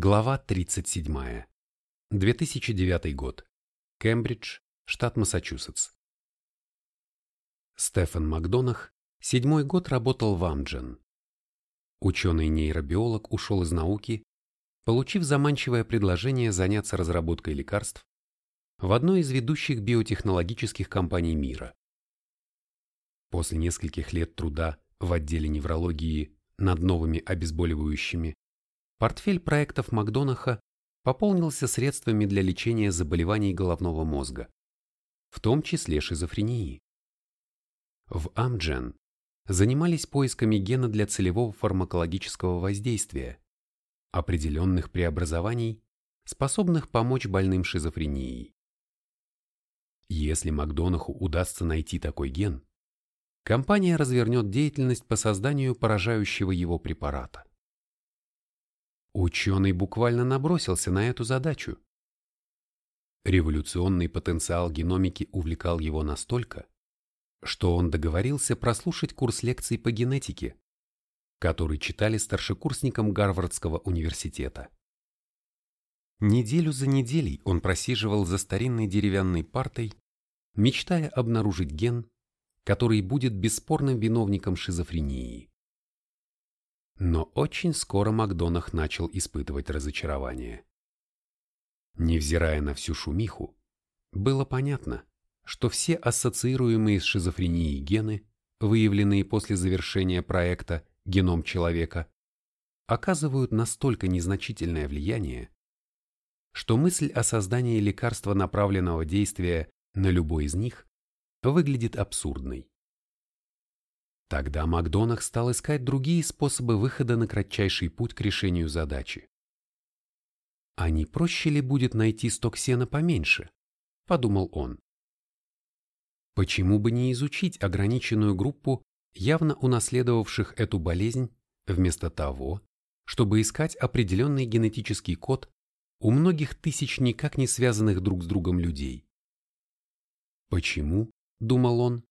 Глава 37. 2009 год. Кембридж, штат Массачусетс. Стефан Макдонах седьмой год работал в Амджен. Ученый-нейробиолог ушел из науки, получив заманчивое предложение заняться разработкой лекарств в одной из ведущих биотехнологических компаний мира. После нескольких лет труда в отделе неврологии над новыми обезболивающими, портфель проектов Макдонаха пополнился средствами для лечения заболеваний головного мозга, в том числе шизофрении. В Амджен занимались поисками гена для целевого фармакологического воздействия, определенных преобразований, способных помочь больным шизофренией. Если Макдонаху удастся найти такой ген, компания развернет деятельность по созданию поражающего его препарата. Ученый буквально набросился на эту задачу. Революционный потенциал геномики увлекал его настолько, что он договорился прослушать курс лекций по генетике, который читали старшекурсникам Гарвардского университета. Неделю за неделей он просиживал за старинной деревянной партой, мечтая обнаружить ген, который будет бесспорным виновником шизофрении. Но очень скоро Макдонах начал испытывать разочарование. Невзирая на всю шумиху, было понятно, что все ассоциируемые с шизофренией гены, выявленные после завершения проекта «Геном человека», оказывают настолько незначительное влияние, что мысль о создании лекарства направленного действия на любой из них выглядит абсурдной. Тогда Макдонах стал искать другие способы выхода на кратчайший путь к решению задачи. «А не проще ли будет найти сток сена поменьше?» – подумал он. Почему бы не изучить ограниченную группу явно унаследовавших эту болезнь, вместо того, чтобы искать определенный генетический код у многих тысяч никак не связанных друг с другом людей? Почему, думал он,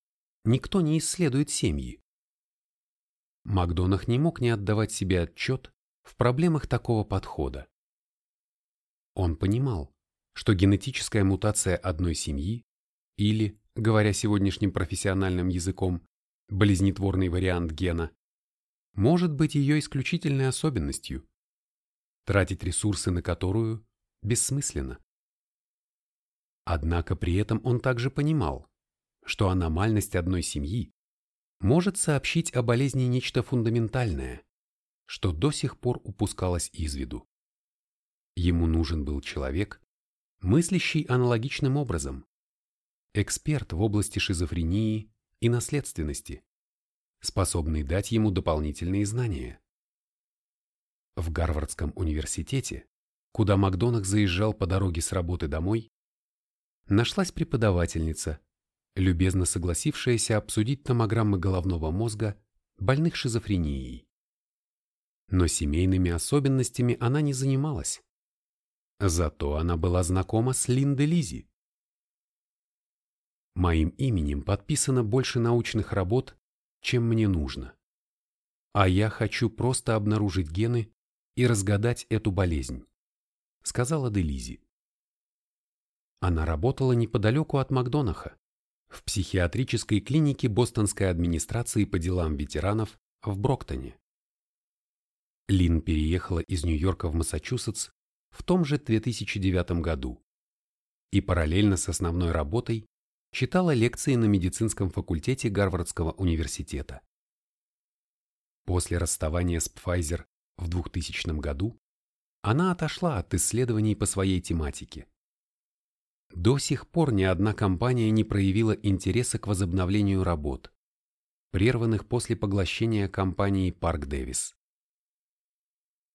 никто не исследует семьи? Макдонах не мог не отдавать себе отчет в проблемах такого подхода. Он понимал, что генетическая мутация одной семьи или, говоря сегодняшним профессиональным языком, близнетворный вариант гена, может быть ее исключительной особенностью, тратить ресурсы на которую бессмысленно. Однако при этом он также понимал, что аномальность одной семьи может сообщить о болезни нечто фундаментальное, что до сих пор упускалось из виду. Ему нужен был человек, мыслящий аналогичным образом, эксперт в области шизофрении и наследственности, способный дать ему дополнительные знания. В Гарвардском университете, куда Макдонах заезжал по дороге с работы домой, нашлась преподавательница, любезно согласившаяся обсудить томограммы головного мозга больных шизофренией. Но семейными особенностями она не занималась. Зато она была знакома с Линдой Лизи. Моим именем подписано больше научных работ, чем мне нужно. А я хочу просто обнаружить гены и разгадать эту болезнь, сказала Делизи. Она работала неподалеку от Макдонаха, в психиатрической клинике Бостонской администрации по делам ветеранов в Броктоне. Лин переехала из Нью-Йорка в Массачусетс в том же 2009 году и параллельно с основной работой читала лекции на медицинском факультете Гарвардского университета. После расставания с Pfizer в 2000 году она отошла от исследований по своей тематике до сих пор ни одна компания не проявила интереса к возобновлению работ, прерванных после поглощения компании Парк Дэвис.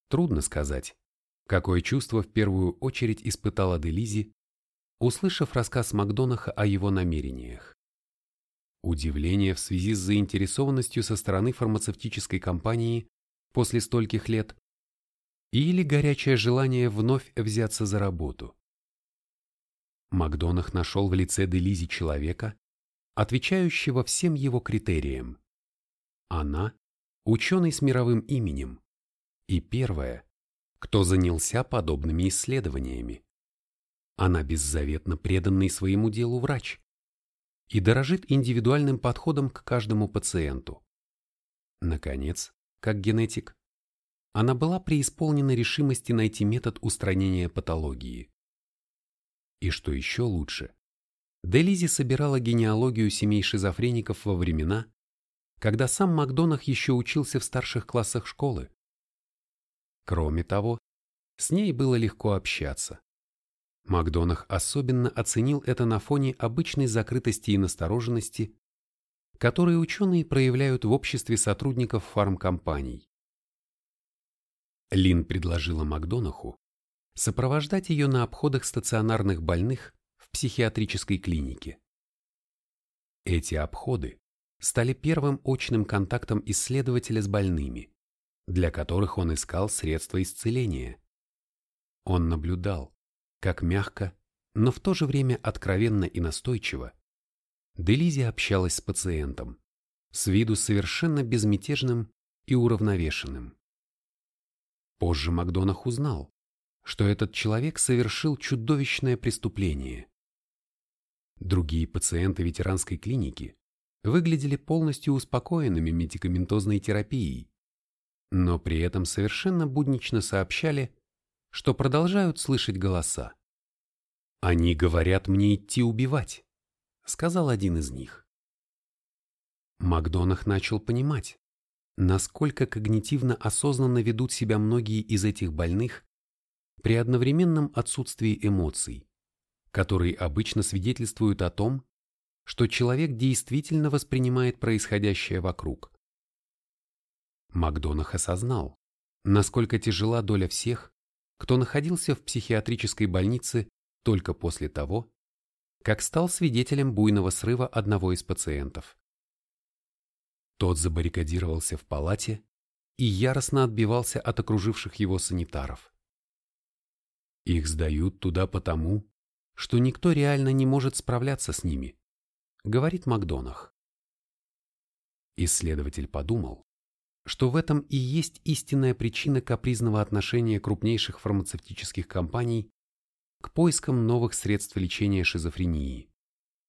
Трудно сказать, какое чувство в первую очередь испытала Делизи, услышав рассказ Макдонаха о его намерениях. Удивление в связи с заинтересованностью со стороны фармацевтической компании после стольких лет или горячее желание вновь взяться за работу. Макдонах нашел в лице Делизи человека, отвечающего всем его критериям. Она – ученый с мировым именем, и первая, кто занялся подобными исследованиями. Она беззаветно преданный своему делу врач и дорожит индивидуальным подходом к каждому пациенту. Наконец, как генетик, она была преисполнена решимости найти метод устранения патологии. И что еще лучше, Делизи собирала генеалогию семей шизофреников во времена, когда сам Макдонах еще учился в старших классах школы. Кроме того, с ней было легко общаться. Макдонах особенно оценил это на фоне обычной закрытости и настороженности, которые ученые проявляют в обществе сотрудников фармкомпаний. Лин предложила Макдонаху сопровождать ее на обходах стационарных больных в психиатрической клинике. Эти обходы стали первым очным контактом исследователя с больными, для которых он искал средства исцеления. Он наблюдал, как мягко, но в то же время откровенно и настойчиво Делизи общалась с пациентом, с виду совершенно безмятежным и уравновешенным. Позже Макдонах узнал, что этот человек совершил чудовищное преступление. Другие пациенты ветеранской клиники выглядели полностью успокоенными медикаментозной терапией, но при этом совершенно буднично сообщали, что продолжают слышать голоса. «Они говорят мне идти убивать», — сказал один из них. Макдонах начал понимать, насколько когнитивно осознанно ведут себя многие из этих больных при одновременном отсутствии эмоций, которые обычно свидетельствуют о том, что человек действительно воспринимает происходящее вокруг. Макдонах осознал, насколько тяжела доля всех, кто находился в психиатрической больнице только после того, как стал свидетелем буйного срыва одного из пациентов. Тот забаррикадировался в палате и яростно отбивался от окруживших его санитаров. Их сдают туда потому, что никто реально не может справляться с ними, говорит Макдонах. Исследователь подумал, что в этом и есть истинная причина капризного отношения крупнейших фармацевтических компаний к поискам новых средств лечения шизофрении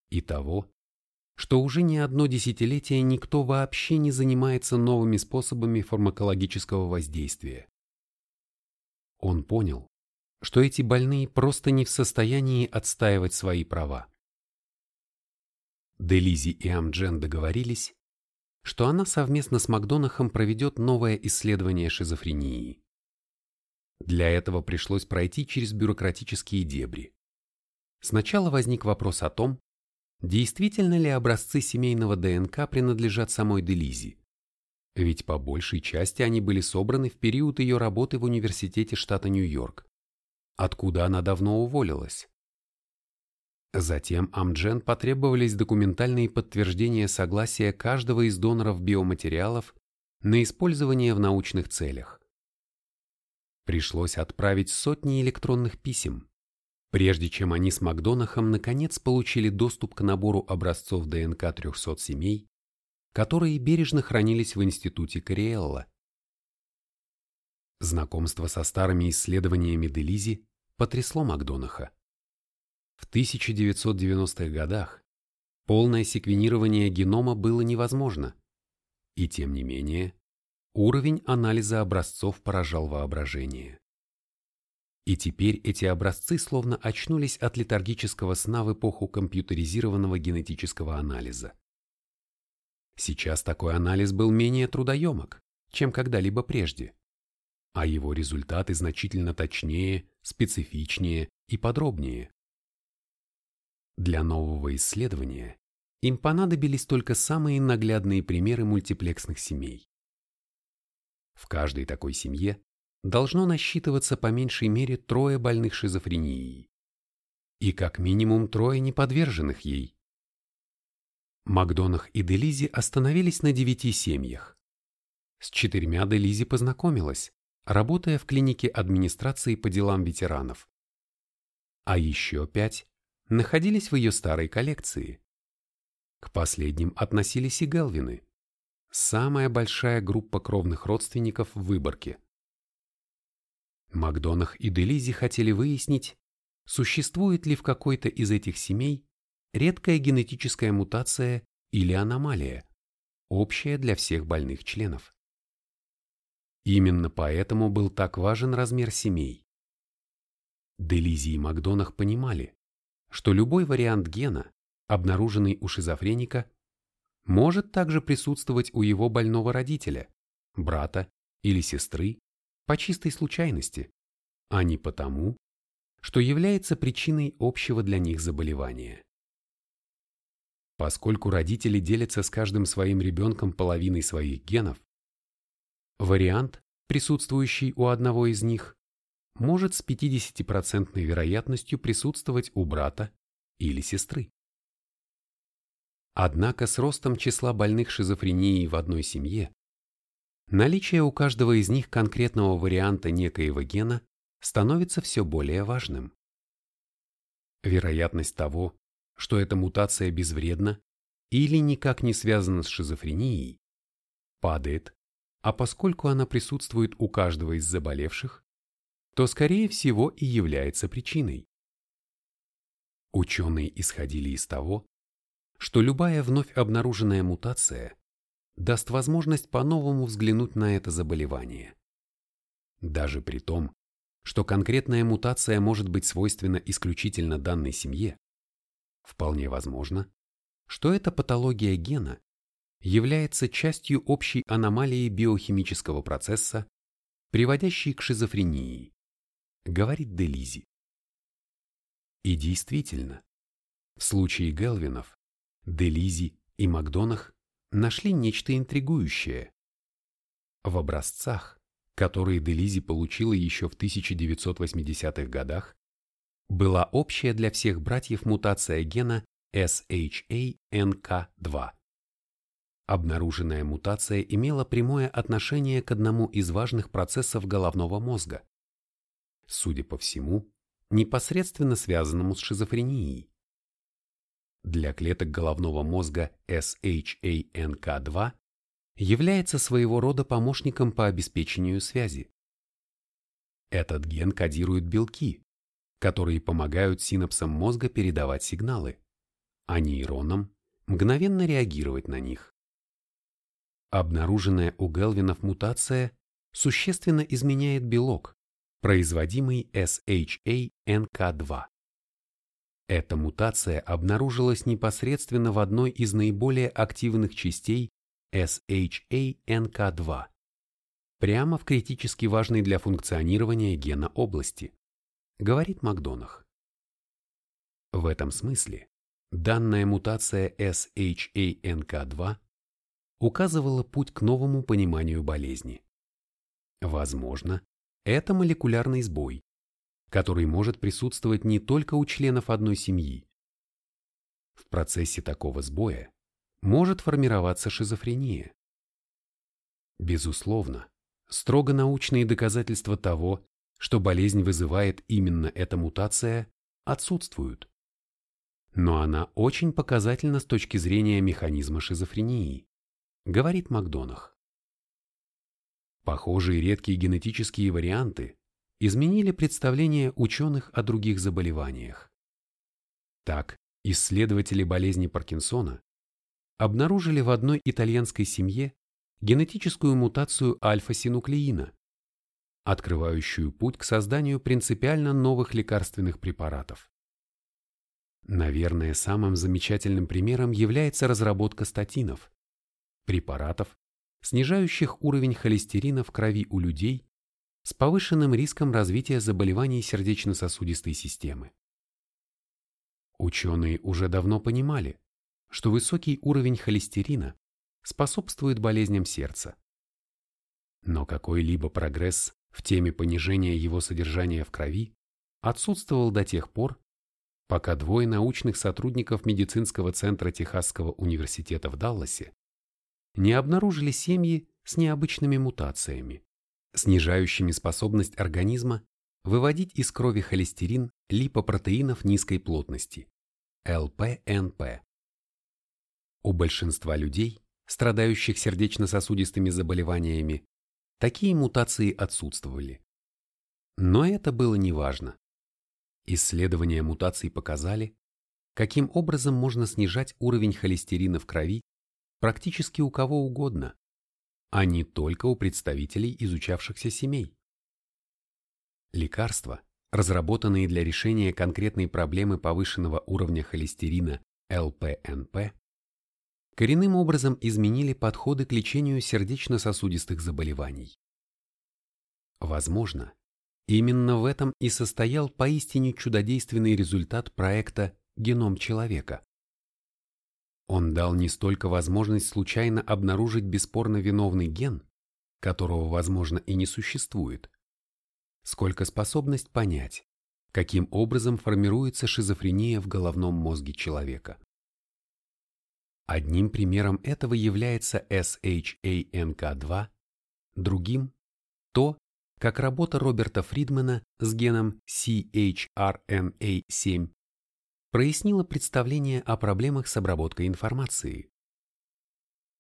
и того, что уже не одно десятилетие никто вообще не занимается новыми способами фармакологического воздействия. Он понял, что эти больные просто не в состоянии отстаивать свои права. Делизи и Амджен договорились, что она совместно с Макдонахом проведет новое исследование шизофрении. Для этого пришлось пройти через бюрократические дебри. Сначала возник вопрос о том, действительно ли образцы семейного ДНК принадлежат самой Делизи. Ведь по большей части они были собраны в период ее работы в университете штата Нью-Йорк, откуда она давно уволилась. Затем Амджен потребовались документальные подтверждения согласия каждого из доноров биоматериалов на использование в научных целях. Пришлось отправить сотни электронных писем, прежде чем они с Макдонахом наконец получили доступ к набору образцов ДНК 300 семей, которые бережно хранились в институте Кориэлла. Знакомство со старыми исследованиями Делизи потрясло Макдонаха. В 1990-х годах полное секвенирование генома было невозможно. И тем не менее, уровень анализа образцов поражал воображение. И теперь эти образцы словно очнулись от летаргического сна в эпоху компьютеризированного генетического анализа. Сейчас такой анализ был менее трудоемок, чем когда-либо прежде, а его результаты значительно точнее, специфичнее и подробнее. Для нового исследования им понадобились только самые наглядные примеры мультиплексных семей. В каждой такой семье должно насчитываться по меньшей мере трое больных шизофренией и как минимум трое неподверженных ей. Макдонах и Делизи остановились на девяти семьях. С четырьмя Делизи познакомилась, работая в клинике администрации по делам ветеранов. А еще пять находились в ее старой коллекции. К последним относились и Гелвины, самая большая группа кровных родственников в Выборке. Макдонах и Делизи хотели выяснить, существует ли в какой-то из этих семей редкая генетическая мутация или аномалия, общая для всех больных членов. Именно поэтому был так важен размер семей. Делизи и Макдонах понимали, что любой вариант гена, обнаруженный у шизофреника, может также присутствовать у его больного родителя, брата или сестры по чистой случайности, а не потому, что является причиной общего для них заболевания. Поскольку родители делятся с каждым своим ребенком половиной своих генов, вариант, присутствующий у одного из них, может с 50% вероятностью присутствовать у брата или сестры. Однако с ростом числа больных шизофренией в одной семье, наличие у каждого из них конкретного варианта некоего гена становится все более важным. Вероятность того, что эта мутация безвредна или никак не связана с шизофренией, падает, а поскольку она присутствует у каждого из заболевших, то скорее всего и является причиной. Ученые исходили из того, что любая вновь обнаруженная мутация даст возможность по-новому взглянуть на это заболевание. Даже при том, что конкретная мутация может быть свойственна исключительно данной семье, вполне возможно, что эта патология гена является частью общей аномалии биохимического процесса, приводящей к шизофрении, говорит Делизи. И действительно, в случае Гелвинов Делизи и Макдонах нашли нечто интригующее. В образцах, которые Делизи получила еще в 1980-х годах, была общая для всех братьев мутация гена SHA-NK2. Обнаруженная мутация имела прямое отношение к одному из важных процессов головного мозга, судя по всему, непосредственно связанному с шизофренией. Для клеток головного мозга SHANK2 является своего рода помощником по обеспечению связи. Этот ген кодирует белки, которые помогают синапсам мозга передавать сигналы, а нейронам мгновенно реагировать на них. Обнаруженная у Гелвинов мутация существенно изменяет белок, производимый SHA-NK2. Эта мутация обнаружилась непосредственно в одной из наиболее активных частей SHA-NK2, прямо в критически важной для функционирования гена области, говорит Макдонах. В этом смысле данная мутация SHA-NK2 указывала путь к новому пониманию болезни. Возможно, это молекулярный сбой, который может присутствовать не только у членов одной семьи. В процессе такого сбоя может формироваться шизофрения. Безусловно, строго научные доказательства того, что болезнь вызывает именно эта мутация, отсутствуют. Но она очень показательна с точки зрения механизма шизофрении, говорит Макдонах. Похожие редкие генетические варианты изменили представление ученых о других заболеваниях. Так, исследователи болезни Паркинсона обнаружили в одной итальянской семье генетическую мутацию альфа-синуклеина, открывающую путь к созданию принципиально новых лекарственных препаратов. Наверное, самым замечательным примером является разработка статинов, препаратов, снижающих уровень холестерина в крови у людей с повышенным риском развития заболеваний сердечно-сосудистой системы. Ученые уже давно понимали, что высокий уровень холестерина способствует болезням сердца. Но какой-либо прогресс в теме понижения его содержания в крови отсутствовал до тех пор, пока двое научных сотрудников медицинского центра Техасского университета в Далласе не обнаружили семьи с необычными мутациями, снижающими способность организма выводить из крови холестерин липопротеинов низкой плотности – ЛПНП. У большинства людей, страдающих сердечно-сосудистыми заболеваниями, такие мутации отсутствовали. Но это было неважно. Исследования мутаций показали, каким образом можно снижать уровень холестерина в крови практически у кого угодно, а не только у представителей изучавшихся семей. Лекарства, разработанные для решения конкретной проблемы повышенного уровня холестерина ЛПНП, коренным образом изменили подходы к лечению сердечно-сосудистых заболеваний. Возможно, именно в этом и состоял поистине чудодейственный результат проекта «Геном человека». Он дал не столько возможность случайно обнаружить бесспорно виновный ген, которого, возможно, и не существует, сколько способность понять, каким образом формируется шизофрения в головном мозге человека. Одним примером этого является SHANK2, другим – то, как работа Роберта Фридмана с геном CHRNA7 прояснила представление о проблемах с обработкой информации.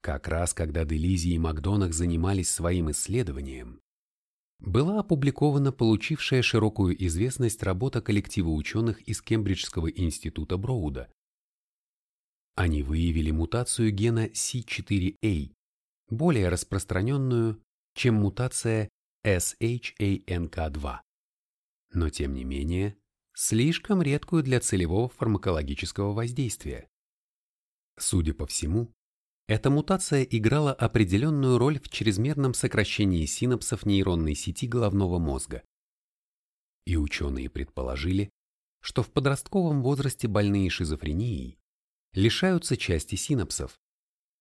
Как раз когда Делизи и Макдонах занимались своим исследованием, была опубликована получившая широкую известность работа коллектива ученых из Кембриджского института Броуда, они выявили мутацию гена C4A, более распространенную, чем мутация SHANK2, но тем не менее слишком редкую для целевого фармакологического воздействия. Судя по всему, эта мутация играла определенную роль в чрезмерном сокращении синапсов нейронной сети головного мозга. И ученые предположили, что в подростковом возрасте больные шизофренией лишаются части синапсов,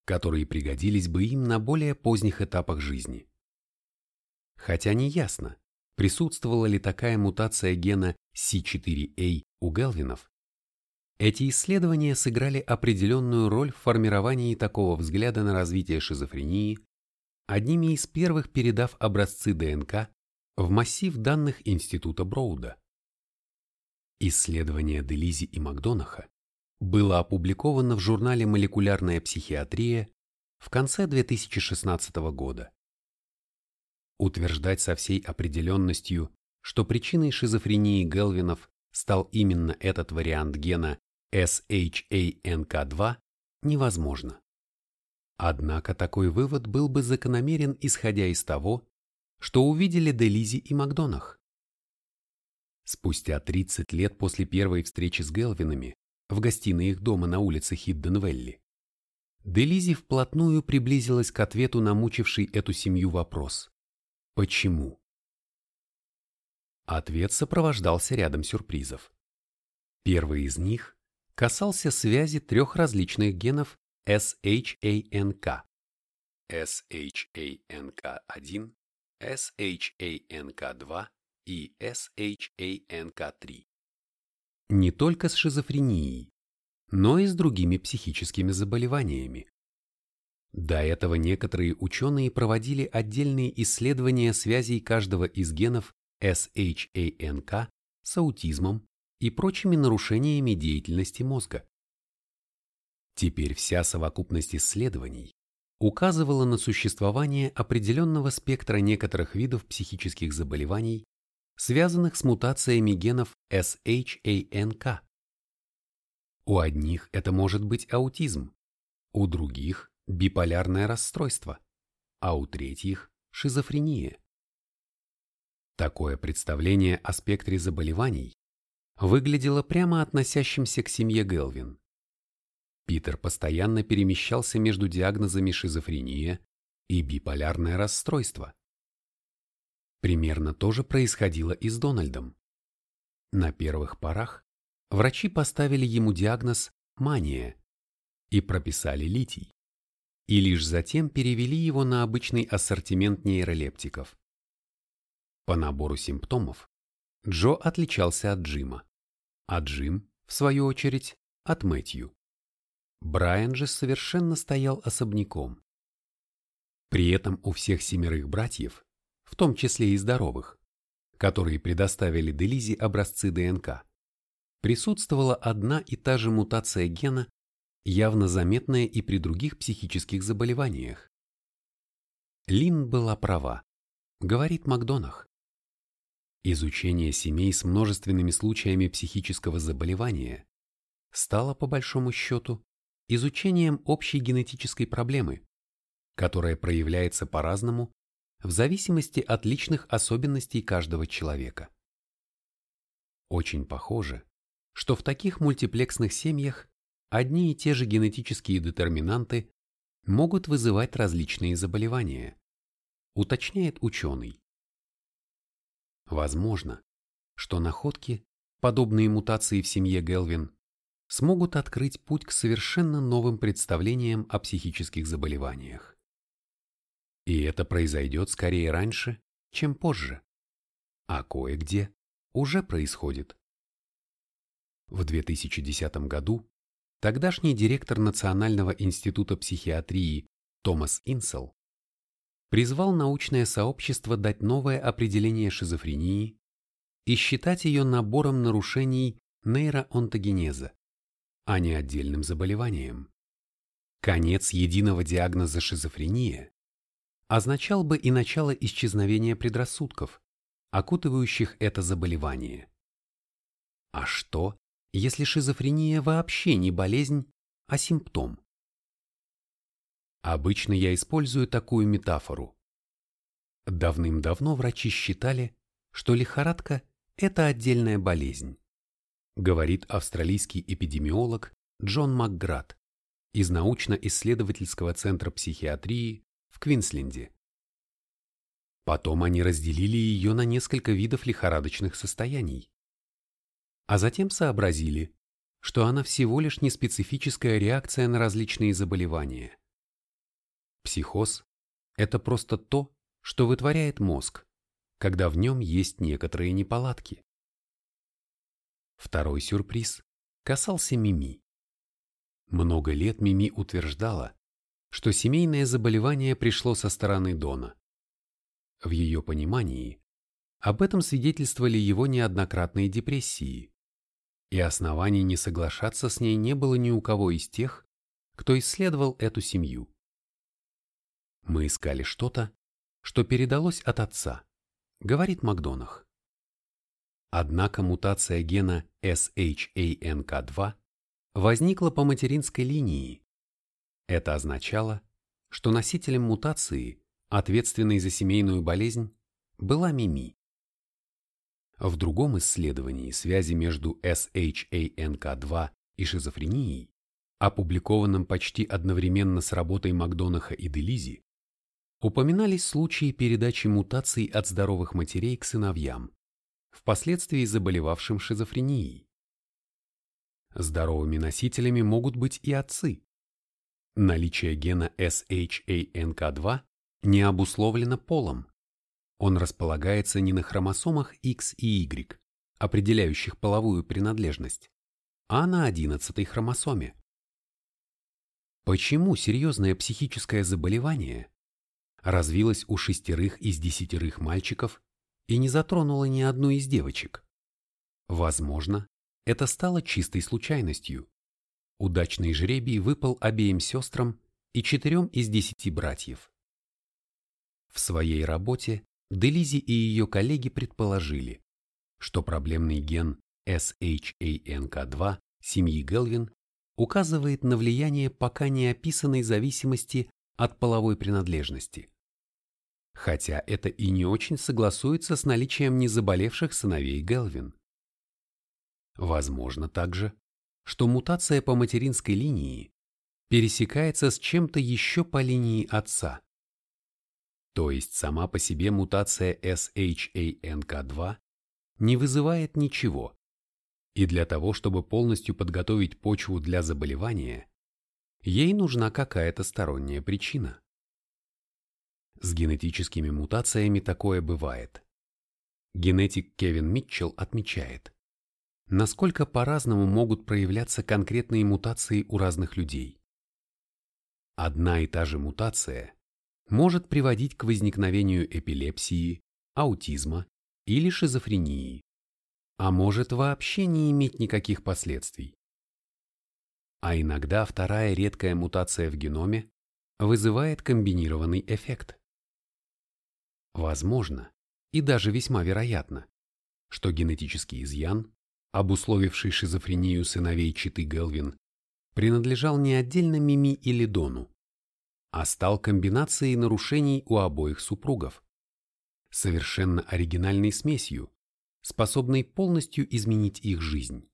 которые пригодились бы им на более поздних этапах жизни. Хотя не ясно, присутствовала ли такая мутация гена C4A у Гелвинов, эти исследования сыграли определенную роль в формировании такого взгляда на развитие шизофрении, одними из первых передав образцы ДНК в массив данных Института Броуда. Исследования Делизи и Макдонаха было опубликовано в журнале «Молекулярная психиатрия» в конце 2016 года. Утверждать со всей определенностью, что причиной шизофрении Гелвинов стал именно этот вариант гена SHANK2, невозможно. Однако такой вывод был бы закономерен, исходя из того, что увидели Делизи и Макдонах. Спустя 30 лет после первой встречи с Гелвинами в гостиной их дома на улице Хидденвелли. Делизи вплотную приблизилась к ответу на мучивший эту семью вопрос «Почему?». Ответ сопровождался рядом сюрпризов. Первый из них касался связи трех различных генов SHANK, SHANK1, SHANK2 и SHANK3 не только с шизофренией, но и с другими психическими заболеваниями. До этого некоторые ученые проводили отдельные исследования связей каждого из генов SHANK с аутизмом и прочими нарушениями деятельности мозга. Теперь вся совокупность исследований указывала на существование определенного спектра некоторых видов психических заболеваний, связанных с мутациями генов SHANK. У одних это может быть аутизм, у других – биполярное расстройство, а у третьих – шизофрения. Такое представление о спектре заболеваний выглядело прямо относящимся к семье Гелвин. Питер постоянно перемещался между диагнозами шизофрения и биполярное расстройство. Примерно то же происходило и с Дональдом. На первых порах врачи поставили ему диагноз «мания» и прописали литий, и лишь затем перевели его на обычный ассортимент нейролептиков. По набору симптомов Джо отличался от Джима, а Джим, в свою очередь, от Мэтью. Брайан же совершенно стоял особняком. При этом у всех семерых братьев в том числе и здоровых, которые предоставили Делизе образцы ДНК, присутствовала одна и та же мутация гена, явно заметная и при других психических заболеваниях. Лин была права, говорит Макдонах. изучение семей с множественными случаями психического заболевания стало, по большому счету, изучением общей генетической проблемы, которая проявляется по-разному в зависимости от личных особенностей каждого человека. Очень похоже, что в таких мультиплексных семьях одни и те же генетические детерминанты могут вызывать различные заболевания, уточняет ученый. Возможно, что находки, подобные мутации в семье Гелвин, смогут открыть путь к совершенно новым представлениям о психических заболеваниях. И это произойдет скорее раньше, чем позже. А кое-где уже происходит. В 2010 году тогдашний директор Национального института психиатрии Томас Инсел призвал научное сообщество дать новое определение шизофрении и считать ее набором нарушений нейроонтогенеза, а не отдельным заболеванием. Конец единого диагноза шизофрения означал бы и начало исчезновения предрассудков, окутывающих это заболевание. А что, если шизофрения вообще не болезнь, а симптом? Обычно я использую такую метафору. Давным-давно врачи считали, что лихорадка – это отдельная болезнь, говорит австралийский эпидемиолог Джон Макград из научно-исследовательского центра психиатрии в Квинсленде. Потом они разделили ее на несколько видов лихорадочных состояний. А затем сообразили, что она всего лишь неспецифическая реакция на различные заболевания. Психоз – это просто то, что вытворяет мозг, когда в нем есть некоторые неполадки. Второй сюрприз касался Мими. Много лет Мими утверждала, что семейное заболевание пришло со стороны Дона. В ее понимании об этом свидетельствовали его неоднократные депрессии, и оснований не соглашаться с ней не было ни у кого из тех, кто исследовал эту семью. Мы искали что-то, что передалось от отца, говорит Макдонах. Однако мутация гена SHANK2 возникла по материнской линии. Это означало, что носителем мутации, ответственной за семейную болезнь, была Мими. В другом исследовании связи между SHANK2 и шизофренией, опубликованном почти одновременно с работой Макдонаха и Делизи, упоминались случаи передачи мутаций от здоровых матерей к сыновьям, впоследствии заболевавшим шизофренией. Здоровыми носителями могут быть и отцы. Наличие гена SHANK2 не обусловлено полом. Он располагается не на хромосомах X и Y, определяющих половую принадлежность, а на 11 хромосоме. Почему серьезное психическое заболевание развилась у шестерых из десятерых мальчиков и не затронула ни одну из девочек. Возможно, это стало чистой случайностью. Удачный жребий выпал обеим сестрам и четырем из десяти братьев. В своей работе Делизи и ее коллеги предположили, что проблемный ген SHANK2 семьи Гелвин указывает на влияние пока не описанной зависимости от половой принадлежности хотя это и не очень согласуется с наличием незаболевших сыновей Гелвин. Возможно также, что мутация по материнской линии пересекается с чем-то еще по линии отца. То есть сама по себе мутация SHANK2 не вызывает ничего, и для того, чтобы полностью подготовить почву для заболевания, ей нужна какая-то сторонняя причина. С генетическими мутациями такое бывает. Генетик Кевин Митчелл отмечает, насколько по-разному могут проявляться конкретные мутации у разных людей. Одна и та же мутация может приводить к возникновению эпилепсии, аутизма или шизофрении, а может вообще не иметь никаких последствий. А иногда вторая редкая мутация в геноме вызывает комбинированный эффект. Возможно, и даже весьма вероятно, что генетический изъян, обусловивший шизофрению сыновей Читы Гелвин, принадлежал не отдельно Мими или Дону, а стал комбинацией нарушений у обоих супругов, совершенно оригинальной смесью, способной полностью изменить их жизнь.